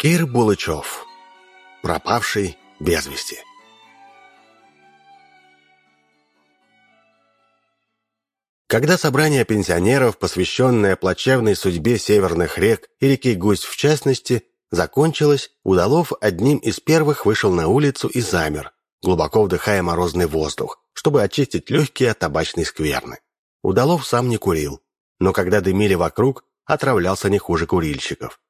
Кир Булычев. Пропавший без вести. Когда собрание пенсионеров, посвященное плачевной судьбе северных рек и реки Гусь в частности, закончилось, Удалов одним из первых вышел на улицу и замер, глубоко вдыхая морозный воздух, чтобы очистить легкие от табачной скверны. Удалов сам не курил, но когда дымили вокруг, отравлялся не хуже курильщиков.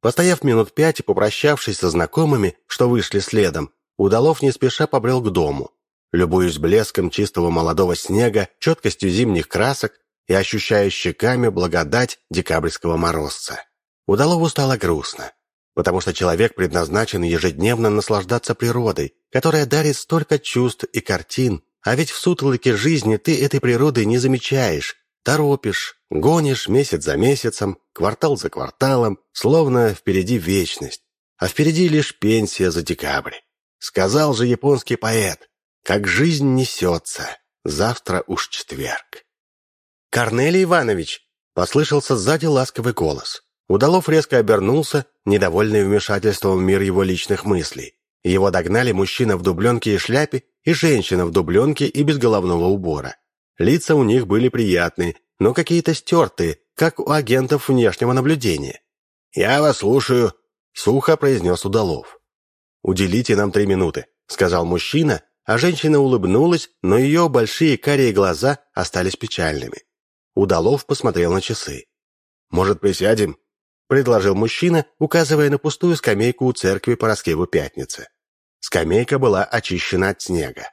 Постояв минут пять и попрощавшись со знакомыми, что вышли следом, Удалов не спеша побрел к дому. Любуясь блеском чистого молодого снега, четкостью зимних красок и ощущая щеками благодать декабрьского морозца. Удалову стало грустно, потому что человек предназначен ежедневно наслаждаться природой, которая дарит столько чувств и картин, а ведь в сутолоке жизни ты этой природы не замечаешь, торопишь, гонишь месяц за месяцем, квартал за кварталом, словно впереди вечность, а впереди лишь пенсия за декабрь. Сказал же японский поэт, как жизнь несется, завтра уж четверг. «Корнелий Иванович!» — послышался сзади ласковый голос. Удалов резко обернулся, недовольный вмешательством в мир его личных мыслей. Его догнали мужчина в дубленке и шляпе и женщина в дубленке и без головного убора. Лица у них были приятные, но какие-то стертые, как у агентов внешнего наблюдения. «Я вас слушаю», — сухо произнес Удалов. «Уделите нам три минуты», — сказал мужчина, а женщина улыбнулась, но ее большие карие глаза остались печальными. Удалов посмотрел на часы. «Может, присядем?» — предложил мужчина, указывая на пустую скамейку у церкви по Раскеву Пятницы. Скамейка была очищена от снега.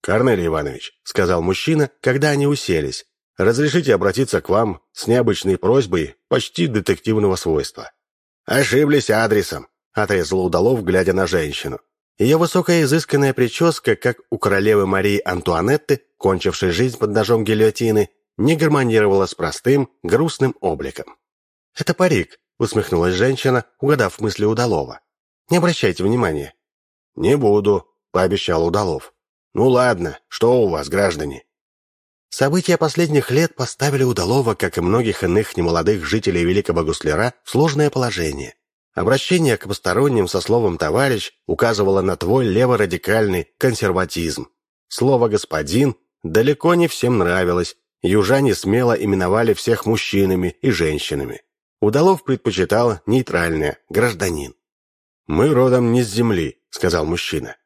«Корнелий Иванович», — сказал мужчина, когда они уселись, «разрешите обратиться к вам с необычной просьбой почти детективного свойства». «Ошиблись адресом», — отрезал Удалов, глядя на женщину. Ее высокая изысканная прическа, как у королевы Марии Антуанетты, кончившей жизнь под ножом гильотины, не гармонировала с простым, грустным обликом. «Это парик», — усмехнулась женщина, угадав мысли Удалова. «Не обращайте внимания». «Не буду», — пообещал Удалов. «Ну ладно, что у вас, граждане?» События последних лет поставили Удалова, как и многих иных немолодых жителей Великого Гусляра, в сложное положение. Обращение к посторонним со словом «товарищ» указывало на твой леворадикальный консерватизм. Слово «господин» далеко не всем нравилось, южане смело именовали всех мужчинами и женщинами. Удалов предпочитал нейтральное «гражданин». «Мы родом не с Земли», — сказал мужчина.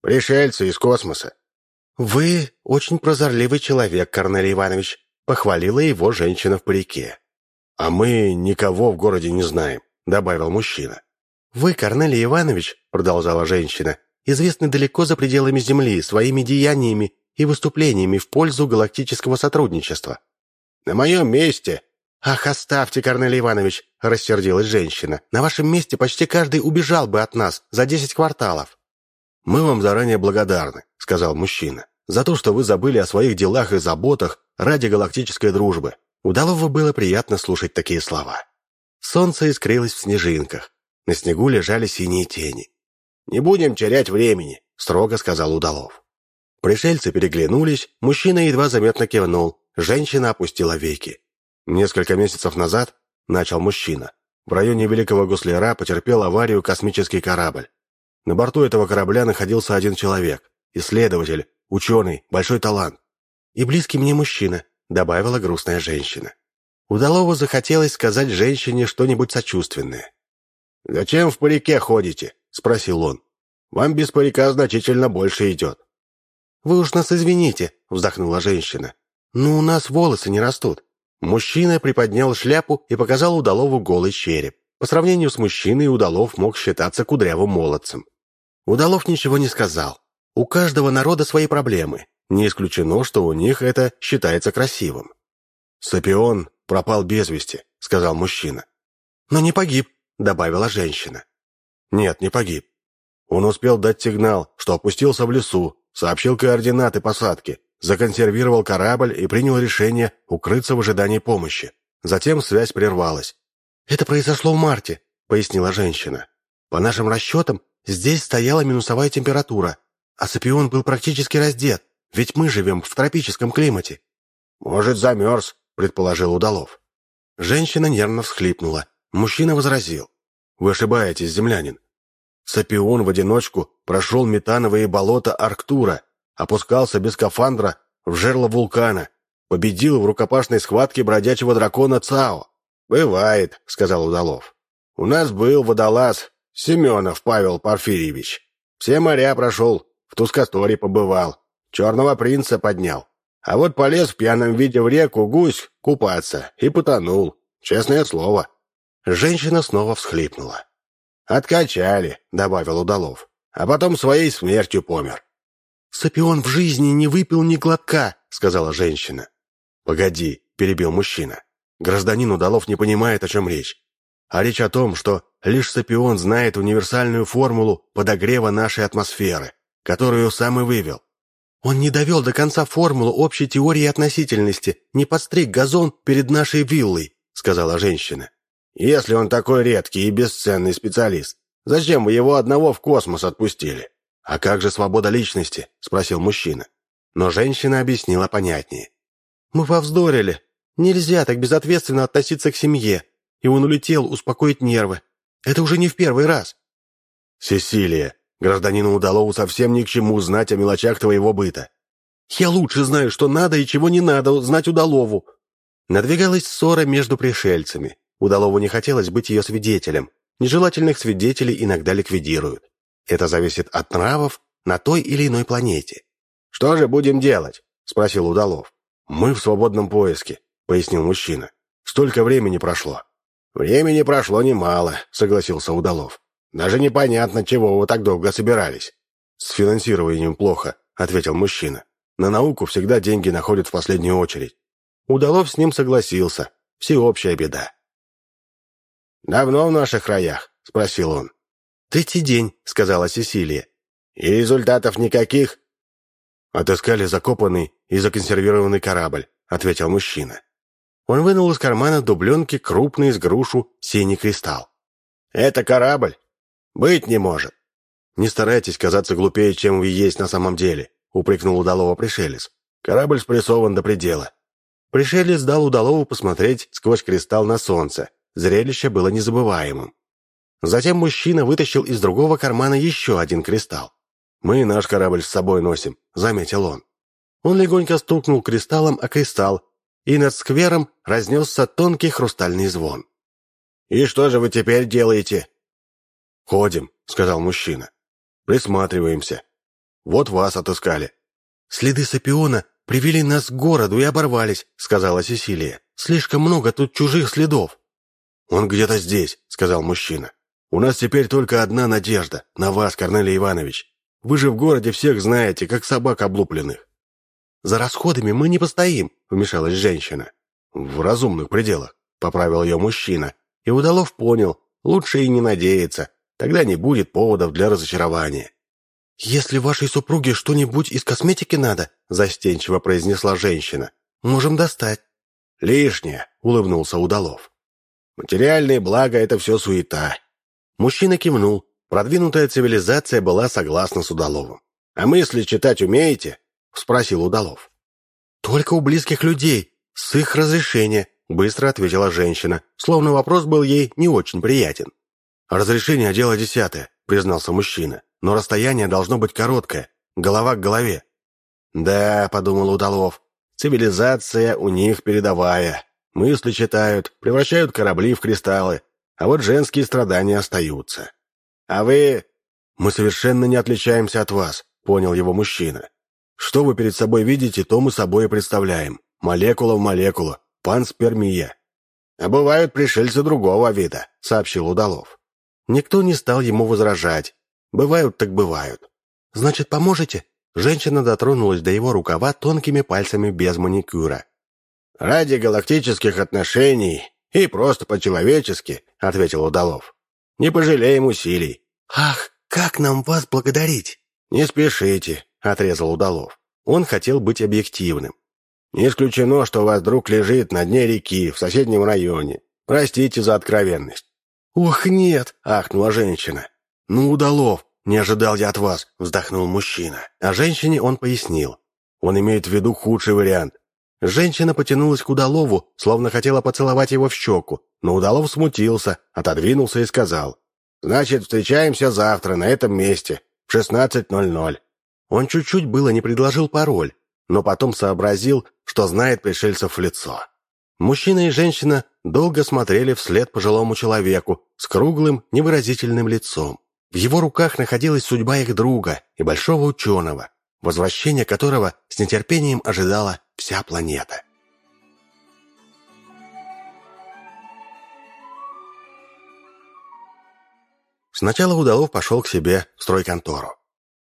«Пришельцы из космоса». «Вы очень прозорливый человек, Корнелий Иванович», — похвалила его женщина в парике. «А мы никого в городе не знаем», — добавил мужчина. «Вы, Корнелий Иванович», — продолжала женщина, «известны далеко за пределами Земли своими деяниями и выступлениями в пользу галактического сотрудничества». «На моем месте», «Ах, оставьте, Корнелий Иванович!» — рассердилась женщина. «На вашем месте почти каждый убежал бы от нас за десять кварталов». «Мы вам заранее благодарны», — сказал мужчина, «за то, что вы забыли о своих делах и заботах ради галактической дружбы». Удалову было приятно слушать такие слова. Солнце искрилось в снежинках. На снегу лежали синие тени. «Не будем терять времени», — строго сказал Удалов. Пришельцы переглянулись, мужчина едва заметно кивнул, женщина опустила веки. Несколько месяцев назад, начал мужчина, в районе Великого Гусляра потерпел аварию космический корабль. На борту этого корабля находился один человек, исследователь, ученый, большой талант. И близкий мне мужчина, добавила грустная женщина. Удалову захотелось сказать женщине что-нибудь сочувственное. «Зачем в парике ходите?» — спросил он. «Вам без парика значительно больше идет». «Вы уж нас извините», — вздохнула женщина. «Но у нас волосы не растут. Мужчина приподнял шляпу и показал Удалову голый череп. По сравнению с мужчиной Удалов мог считаться кудрявым молодцем. Удалов ничего не сказал. У каждого народа свои проблемы. Не исключено, что у них это считается красивым. «Сапион пропал без вести», — сказал мужчина. «Но не погиб», — добавила женщина. «Нет, не погиб. Он успел дать сигнал, что опустился в лесу, сообщил координаты посадки, законсервировал корабль и принял решение укрыться в ожидании помощи. Затем связь прервалась. «Это произошло в марте», — пояснила женщина. «По нашим расчетам, здесь стояла минусовая температура, а Сапион был практически раздет, ведь мы живем в тропическом климате». «Может, замерз», — предположил Удалов. Женщина нервно всхлипнула. Мужчина возразил. Вы ошибаетесь, землянин. Сапион в одиночку прошел метановые болота Арктура, опускался без скафандра в жерло вулкана, победил в рукопашной схватке бродячего дракона Цао. «Бывает», — сказал Удалов. «У нас был водолаз Семенов Павел Порфирьевич. Все моря прошел, в Тускасторе побывал, черного принца поднял. А вот полез в пьяном виде в реку гусь купаться и потонул. Честное слово». Женщина снова всхлипнула. «Откачали», — добавил Удалов. «А потом своей смертью помер». «Сапион в жизни не выпил ни глотка», — сказала женщина. «Погоди», — перебил мужчина. «Гражданин Удалов не понимает, о чем речь. А речь о том, что лишь Сапион знает универсальную формулу подогрева нашей атмосферы, которую сам и вывел. Он не довел до конца формулу общей теории относительности, не подстриг газон перед нашей виллой», — сказала женщина. «Если он такой редкий и бесценный специалист, зачем вы его одного в космос отпустили?» «А как же свобода личности?» — спросил мужчина. Но женщина объяснила понятнее. «Мы повздорили. Нельзя так безответственно относиться к семье. И он улетел успокоить нервы. Это уже не в первый раз». «Сесилия, гражданину Удалову совсем ни к чему знать о мелочах твоего быта». «Я лучше знаю, что надо и чего не надо знать Удалову». Надвигалась ссора между пришельцами. Удалову не хотелось быть ее свидетелем. Нежелательных свидетелей иногда ликвидируют. Это зависит от нравов на той или иной планете. «Что же будем делать?» — спросил Удалов. «Мы в свободном поиске», — пояснил мужчина. «Столько времени прошло». «Времени прошло немало», — согласился Удалов. «Даже непонятно, чего вы так долго собирались». «С финансированием плохо», — ответил мужчина. «На науку всегда деньги находят в последнюю очередь». Удалов с ним согласился. Всеобщая беда. «Давно в наших краях?» — спросил он. «Третий день», — сказала Сесилия. «И результатов никаких?» «Отыскали закопанный и законсервированный корабль», — ответил мужчина. Он вынул из кармана дубленки крупный из грушу синий кристалл. «Это корабль? Быть не может!» «Не старайтесь казаться глупее, чем вы есть на самом деле», — упрекнул удалого пришелец. «Корабль спрессован до предела». Пришелец дал удалову посмотреть сквозь кристалл на солнце. Зрелище было незабываемым. Затем мужчина вытащил из другого кармана еще один кристалл. «Мы наш корабль с собой носим», — заметил он. Он легонько стукнул кристаллом о кристалл, и над сквером разнесся тонкий хрустальный звон. «И что же вы теперь делаете?» «Ходим», — сказал мужчина. «Присматриваемся. Вот вас отыскали». «Следы Сапиона привели нас к городу и оборвались», — сказала Сесилия. «Слишком много тут чужих следов». «Он где-то здесь», — сказал мужчина. У нас теперь только одна надежда на вас, Корнелий Иванович. Вы же в городе всех знаете, как собак облупленных». «За расходами мы не постоим», — вмешалась женщина. «В разумных пределах», — поправил ее мужчина. И Удалов понял, лучше и не надеяться, тогда не будет поводов для разочарования. «Если вашей супруге что-нибудь из косметики надо», — застенчиво произнесла женщина, — «можем достать». «Лишнее», — улыбнулся Удалов. «Материальные блага — это все суета. Мужчина кивнул. Продвинутая цивилизация была согласна с Удаловым. «А мысли читать умеете?» — спросил Удалов. «Только у близких людей, с их разрешения», — быстро ответила женщина, словно вопрос был ей не очень приятен. «Разрешение — дело десятое», — признался мужчина. «Но расстояние должно быть короткое, голова к голове». «Да», — подумал Удалов, — «цивилизация у них передовая. Мысли читают, превращают корабли в кристаллы, а вот женские страдания остаются. А вы... Мы совершенно не отличаемся от вас, понял его мужчина. Что вы перед собой видите, то мы собой и представляем. Молекула в молекулу, панспермия. А бывают пришельцы другого вида, сообщил Удалов. Никто не стал ему возражать. Бывают так бывают. Значит, поможете? Женщина дотронулась до его рукава тонкими пальцами без маникюра. «Ради галактических отношений «И просто по-человечески», — ответил Удалов. «Не пожалеем усилий». «Ах, как нам вас благодарить?» «Не спешите», — отрезал Удалов. Он хотел быть объективным. «Не исключено, что у вас друг лежит на дне реки в соседнем районе. Простите за откровенность». «Ох, нет!» — ахнула женщина. «Ну, Удалов, не ожидал я от вас», — вздохнул мужчина. А женщине он пояснил. Он имеет в виду худший вариант. Женщина потянулась к Удалову, словно хотела поцеловать его в щеку, но Удалов смутился, отодвинулся и сказал, Значит, встречаемся завтра на этом месте в 16.00». Он чуть-чуть было не предложил пароль, но потом сообразил, что знает пришельцев в лицо. Мужчина и женщина долго смотрели вслед пожилому человеку с круглым, невыразительным лицом. В его руках находилась судьба их друга и большого ученого, возвращение которого с нетерпением ожидала вся планета. Сначала Удалов пошел к себе в стройконтору.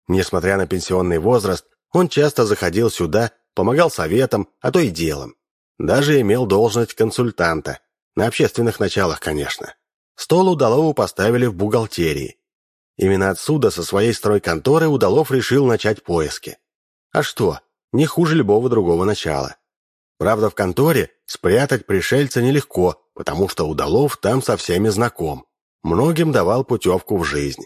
Несмотря на пенсионный возраст, он часто заходил сюда, помогал советам, а то и делом. Даже имел должность консультанта. На общественных началах, конечно. Стол Удалову поставили в бухгалтерии. Именно отсюда, со своей стройконторы, Удалов решил начать поиски. А что, не хуже любого другого начала. Правда, в конторе спрятать пришельца нелегко, потому что Удалов там со всеми знаком. Многим давал путевку в жизнь.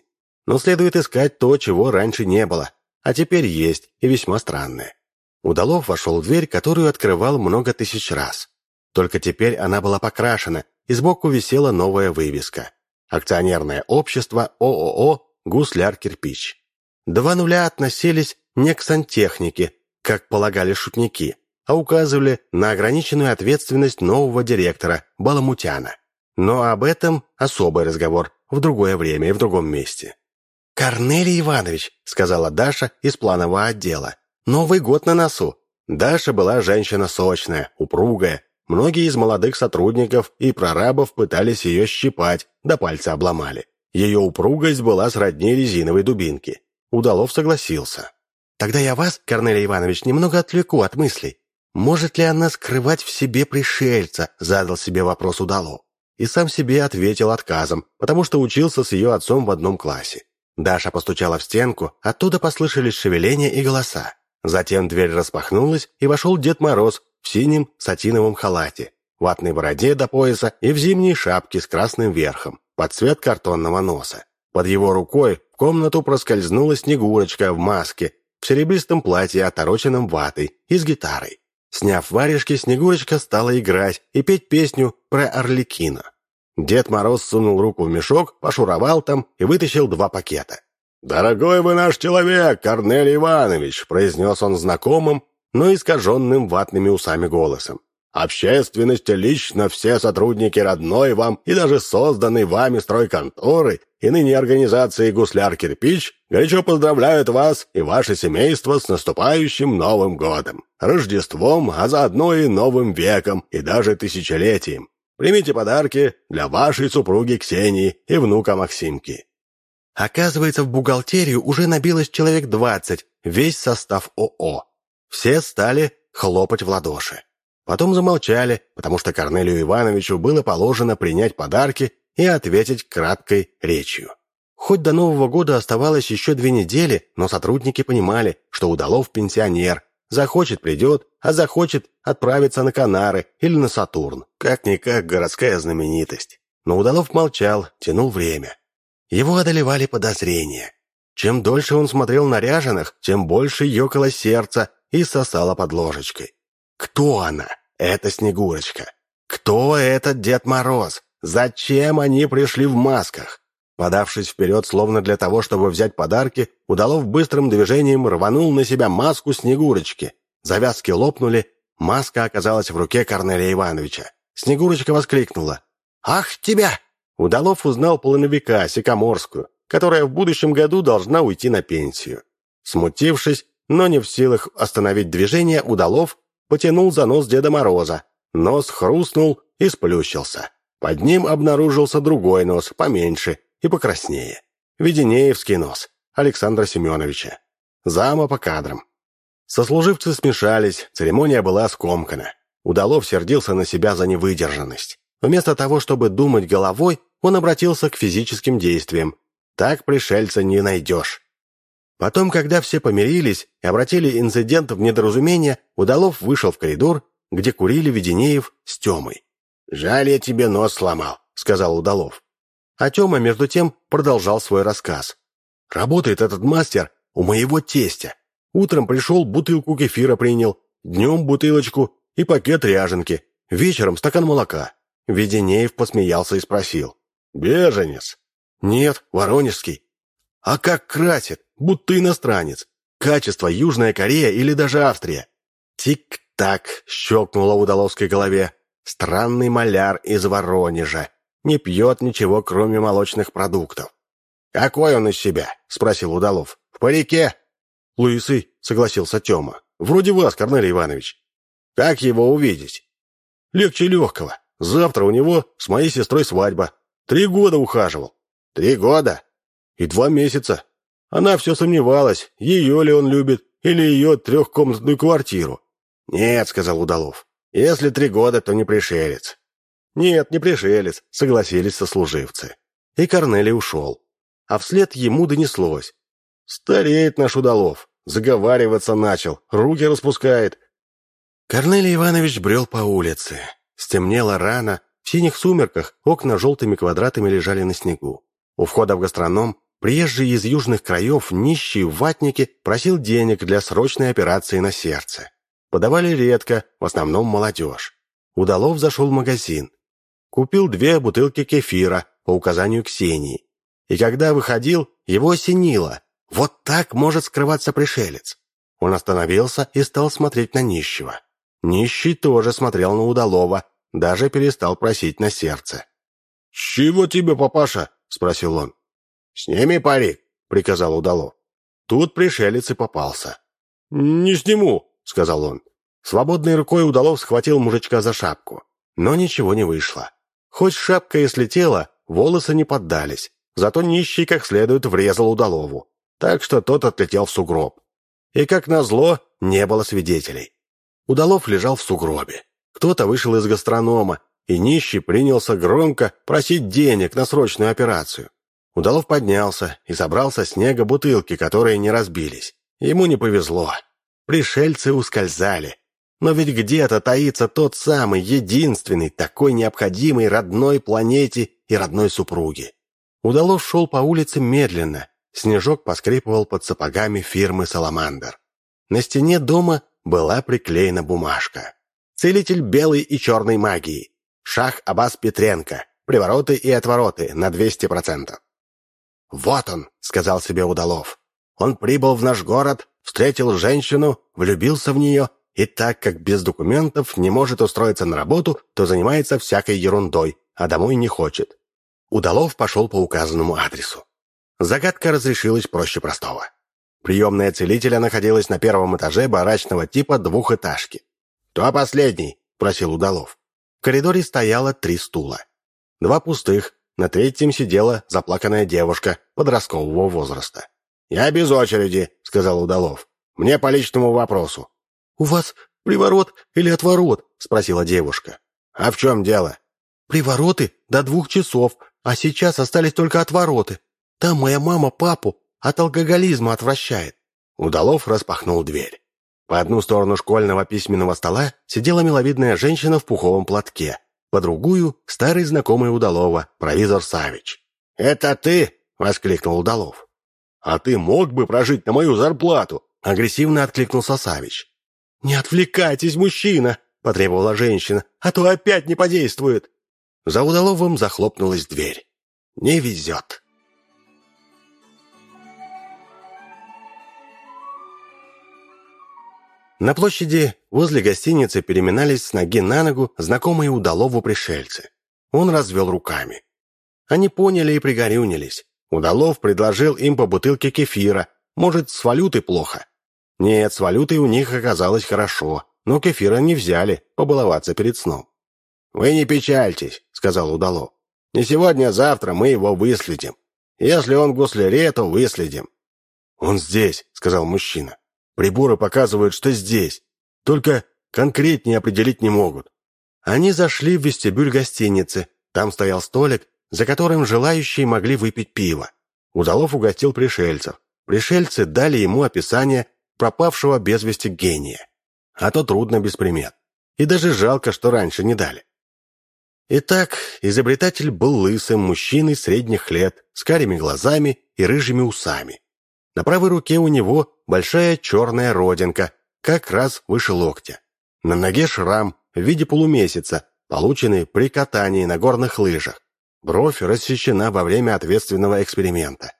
Но следует искать то, чего раньше не было, а теперь есть, и весьма странное. Удалов вошел в дверь, которую открывал много тысяч раз. Только теперь она была покрашена, и сбоку висела новая вывеска. Акционерное общество ООО «Гусляр-кирпич». Два нуля относились не к сантехнике, как полагали шутники, а указывали на ограниченную ответственность нового директора Баламутяна. Но об этом особый разговор в другое время и в другом месте. «Корнелий Иванович», — сказала Даша из планового отдела, Новый год на носу. Даша была женщина сочная, упругая. Многие из молодых сотрудников и прорабов пытались ее щипать, до пальца обломали. Ее упругость была сродни резиновой дубинке. Удалов согласился. «Тогда я вас, Корнелий Иванович, немного отвлеку от мыслей. Может ли она скрывать в себе пришельца?» задал себе вопрос Удалов. И сам себе ответил отказом, потому что учился с ее отцом в одном классе. Даша постучала в стенку, оттуда послышались шевеления и голоса. Затем дверь распахнулась, и вошел Дед Мороз в синем сатиновом халате, ватной бороде до пояса и в зимней шапке с красным верхом, под цвет картонного носа. Под его рукой в комнату проскользнула Снегурочка в маске, в серебристом платье, отороченном ватой и с гитарой. Сняв варежки, Снегурочка стала играть и петь песню про Орликина. Дед Мороз сунул руку в мешок, пошуровал там и вытащил два пакета. «Дорогой вы наш человек, Корнелий Иванович», — произнес он знакомым, но искаженным ватными усами голосом. «Общественность лично все сотрудники родной вам и даже созданной вами стройконторы и ныне организации «Гусляр-кирпич» горячо поздравляют вас и ваше семейство с наступающим Новым годом, Рождеством, а заодно и Новым веком и даже тысячелетием. Примите подарки для вашей супруги Ксении и внука Максимки. Оказывается, в бухгалтерию уже набилось человек двадцать, весь состав ООО. Все стали хлопать в ладоши. Потом замолчали, потому что Корнелию Ивановичу было положено принять подарки и ответить краткой речью. Хоть до Нового года оставалось еще две недели, но сотрудники понимали, что Удалов пенсионер. Захочет – придет, а захочет – отправиться на Канары или на Сатурн. Как-никак городская знаменитость. Но Удалов молчал, тянул время. Его одолевали подозрения. Чем дольше он смотрел на ряженых, тем больше ёкало сердце и сосало под ложечкой. Кто она? Это Снегурочка. Кто этот Дед Мороз? Зачем они пришли в масках? Подавшись вперед, словно для того, чтобы взять подарки, Удалов быстрым движением рванул на себя маску Снегурочки. Завязки лопнули, маска оказалась в руке Корнелия Ивановича. Снегурочка воскликнула. «Ах, тебя!» Удалов узнал полоновика Сикоморскую, которая в будущем году должна уйти на пенсию. Смутившись, но не в силах остановить движение, Удалов потянул за нос Деда Мороза. Нос хрустнул и сплющился. Под ним обнаружился другой нос, поменьше и покраснее. Веденеевский нос Александра Семеновича. Зама по кадрам. Сослуживцы смешались, церемония была скомкана. Удалов сердился на себя за невыдержанность. Вместо того, чтобы думать головой, он обратился к физическим действиям. Так пришельца не найдешь. Потом, когда все помирились и обратили инцидент в недоразумение, Удалов вышел в коридор, где курили Веденеев с Темой. «Жаль, я тебе нос сломал», — сказал Удалов. А Тема, между тем, продолжал свой рассказ. «Работает этот мастер у моего тестя. Утром пришел, бутылку кефира принял, днем бутылочку и пакет ряженки, вечером стакан молока». Веденеев посмеялся и спросил. «Беженец!» Нет, воронежский. А как красит, будто иностранец. Качество Южная Корея или даже Австрия. Тик-так, щелкнуло в удаловской голове. Странный маляр из Воронежа. Не пьет ничего, кроме молочных продуктов. «Какой он из себя?» — спросил Удалов. «В парике?» «Лысый», — согласился Тёма. «Вроде вас, Корнелий Иванович». «Как его увидеть?» «Легче легкого. Завтра у него с моей сестрой свадьба. Три года ухаживал». «Три года?» «И два месяца. Она все сомневалась, ее ли он любит или ее трехкомнатную квартиру». «Нет», — сказал Удалов. «Если три года, то не пришелец». «Нет, не пришелец», — согласились сослуживцы. И Корнелий ушел. А вслед ему донеслось. «Стареет наш Удалов. Заговариваться начал, руки распускает». Корнелий Иванович брел по улице. Стемнело рано, в синих сумерках окна желтыми квадратами лежали на снегу. У входа в гастроном приезжий из южных краев нищий в ватнике просил денег для срочной операции на сердце. Подавали редко, в основном молодежь. Удалов зашел в магазин. Купил две бутылки кефира по указанию Ксении. И когда выходил, его осенило. Вот так может скрываться пришелец. Он остановился и стал смотреть на нищего. Нищий тоже смотрел на Удалова, даже перестал просить на сердце. «Чего тебе, папаша?» — спросил он. «Сними парик», — приказал Удалов. Тут пришелец и попался. «Не сниму», — сказал он. Свободной рукой Удалов схватил мужичка за шапку. Но ничего не вышло. Хоть шапка и слетела, волосы не поддались. Зато нищий как следует врезал Удалову. Так что тот отлетел в сугроб. И, как назло, не было свидетелей. Удалов лежал в сугробе. Кто-то вышел из гастронома, и нищий принялся громко просить денег на срочную операцию. Удалов поднялся и собрал со снега бутылки, которые не разбились. Ему не повезло. Пришельцы ускользали. Но ведь где-то таится тот самый, единственный, такой необходимый родной планете и родной супруге. Удалов шел по улице медленно. Снежок поскрипывал под сапогами фирмы «Саламандр». На стене дома была приклеена бумажка. Целитель белой и черной магии. Шах Абас Петренко. Привороты и отвороты на 200%. «Вот он», — сказал себе Удалов. «Он прибыл в наш город, встретил женщину, влюбился в нее, и так как без документов не может устроиться на работу, то занимается всякой ерундой, а домой не хочет». Удалов пошел по указанному адресу. Загадка разрешилась проще простого. Приемная целителя находилась на первом этаже барачного типа двухэтажки. «Кто последний?» — просил Удалов. В коридоре стояло три стула. Два пустых, на третьем сидела заплаканная девушка подросткового возраста. «Я без очереди», — сказал Удалов. «Мне по личному вопросу». «У вас приворот или отворот?» — спросила девушка. «А в чем дело?» «Привороты до двух часов, а сейчас остались только отвороты. Там моя мама папу от алкоголизма отвращает». Удалов распахнул дверь. По одну сторону школьного письменного стола сидела миловидная женщина в пуховом платке, по другую — старый знакомый Удалова, провизор Савич. «Это ты?» — воскликнул Удалов. «А ты мог бы прожить на мою зарплату?» — агрессивно откликнулся Савич. «Не отвлекайтесь, мужчина!» — потребовала женщина. «А то опять не подействует!» За Удаловым захлопнулась дверь. «Не везет!» На площади возле гостиницы переминались с ноги на ногу знакомые Удалову пришельцы. Он развел руками. Они поняли и пригорюнились. Удалов предложил им по бутылке кефира. Может, с валютой плохо? Нет, с валютой у них оказалось хорошо, но кефира не взяли, побаловаться перед сном. «Вы не печальтесь», — сказал Удалов. «Не сегодня, а завтра мы его выследим. Если он в гусляре, то выследим». «Он здесь», — сказал мужчина. Приборы показывают, что здесь. Только конкретнее определить не могут. Они зашли в вестибюль гостиницы. Там стоял столик, за которым желающие могли выпить пиво. Удалов угостил пришельцев. Пришельцы дали ему описание пропавшего без вести гения. А то трудно без примет. И даже жалко, что раньше не дали. Итак, изобретатель был лысым мужчиной средних лет, с карими глазами и рыжими усами. На правой руке у него большая черная родинка, как раз выше локтя. На ноге шрам в виде полумесяца, полученный при катании на горных лыжах. Бровь рассечена во время ответственного эксперимента.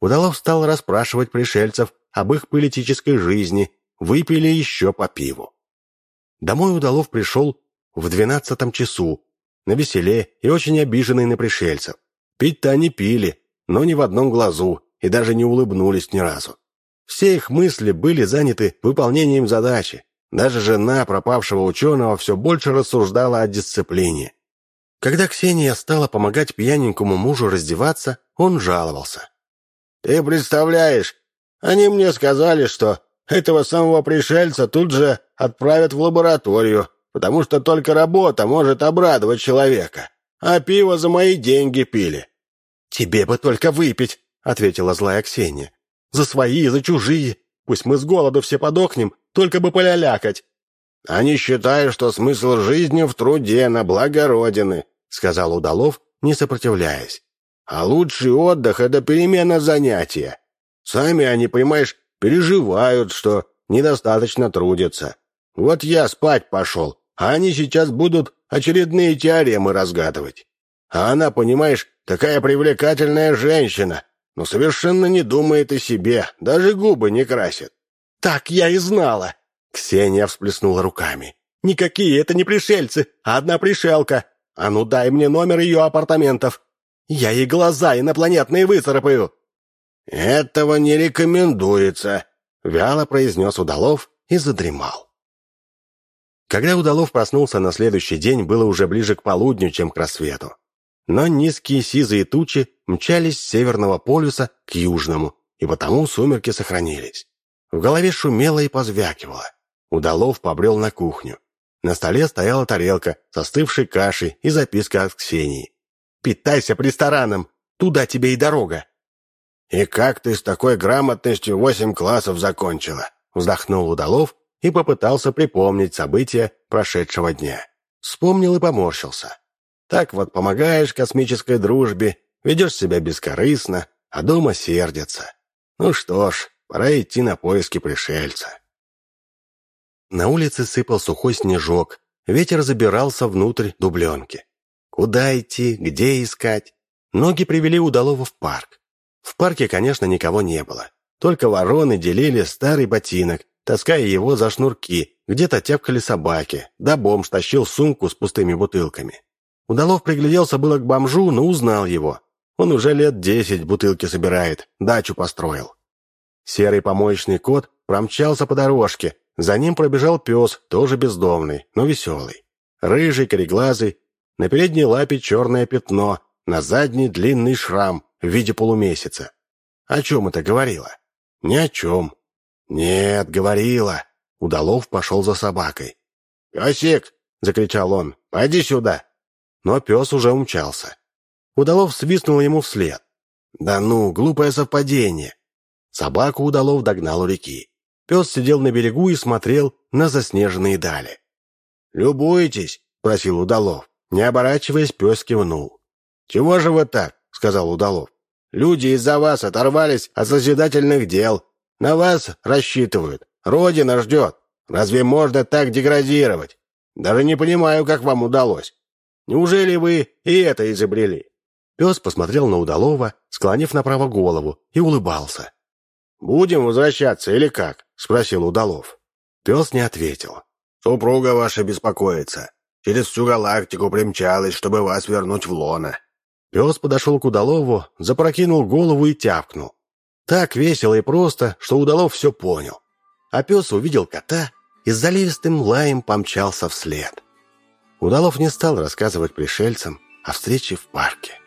Удалов стал расспрашивать пришельцев об их политической жизни, выпили еще по пиву. Домой Удалов пришел в двенадцатом часу, на веселе и очень обиженный на пришельцев. Пить-то они пили, но ни в одном глазу, и даже не улыбнулись ни разу. Все их мысли были заняты выполнением задачи. Даже жена пропавшего ученого все больше рассуждала о дисциплине. Когда Ксения стала помогать пьяненькому мужу раздеваться, он жаловался. «Ты представляешь, они мне сказали, что этого самого пришельца тут же отправят в лабораторию, потому что только работа может обрадовать человека, а пиво за мои деньги пили». «Тебе бы только выпить», — ответила злая Ксения. «За свои, за чужие. Пусть мы с голоду все подохнем, только бы полялякать». «Они считают, что смысл жизни в труде на благо Родины», — сказал Удалов, не сопротивляясь. «А лучший отдых — это перемена занятия. Сами они, понимаешь, переживают, что недостаточно трудятся. Вот я спать пошел, а они сейчас будут очередные теоремы разгадывать. А она, понимаешь, такая привлекательная женщина, но совершенно не думает о себе, даже губы не красит. «Так я и знала!» Ксения всплеснула руками. «Никакие это не пришельцы, а одна пришелка. А ну дай мне номер ее апартаментов. Я ей глаза инопланетные выцарапаю!» «Этого не рекомендуется», — вяло произнес Удалов и задремал. Когда Удалов проснулся на следующий день, было уже ближе к полудню, чем к рассвету. Но низкие сизые тучи мчались с северного полюса к южному, и потому сумерки сохранились. В голове шумело и позвякивало. Удалов побрел на кухню. На столе стояла тарелка с остывшей кашей и записка от Ксении. «Питайся по ресторанам, туда тебе и дорога». «И как ты с такой грамотностью восемь классов закончила?» Вздохнул Удалов и попытался припомнить события прошедшего дня. Вспомнил и поморщился. Так вот помогаешь космической дружбе, ведешь себя бескорыстно, а дома сердятся. Ну что ж, пора идти на поиски пришельца. На улице сыпал сухой снежок, ветер забирался внутрь дубленки. Куда идти, где искать? Ноги привели удалого в парк. В парке, конечно, никого не было. Только вороны делили старый ботинок, таская его за шнурки, где-то тяпкали собаки, да бомж тащил сумку с пустыми бутылками. Удалов пригляделся было к бомжу, но узнал его. Он уже лет десять бутылки собирает, дачу построил. Серый помоечный кот промчался по дорожке, за ним пробежал пес, тоже бездомный, но веселый. Рыжий, кореглазый, на передней лапе черное пятно, на задней длинный шрам в виде полумесяца. О чем это говорило? Ни о чем. Нет, говорила. Удалов пошел за собакой. «Песик!» — закричал он. «Пойди сюда!» Но пес уже умчался. Удалов свистнул ему вслед. «Да ну, глупое совпадение!» Собаку Удалов догнал у реки. Пес сидел на берегу и смотрел на заснеженные дали. «Любуетесь?» — просил Удалов. Не оборачиваясь, пес кивнул. «Чего же вы так?» — сказал Удалов. «Люди из-за вас оторвались от созидательных дел. На вас рассчитывают. Родина ждет. Разве можно так деградировать? Даже не понимаю, как вам удалось. Неужели вы и это изобрели?» Пес посмотрел на Удалова, склонив направо голову, и улыбался. «Будем возвращаться или как?» — спросил Удалов. Пес не ответил. «Супруга ваша беспокоится. Через всю галактику примчалась, чтобы вас вернуть в лоно». Пес подошел к Удалову, запрокинул голову и тяпкнул. Так весело и просто, что Удалов все понял. А пес увидел кота и с заливистым лаем помчался вслед. Удалов не стал рассказывать пришельцам о встрече в парке.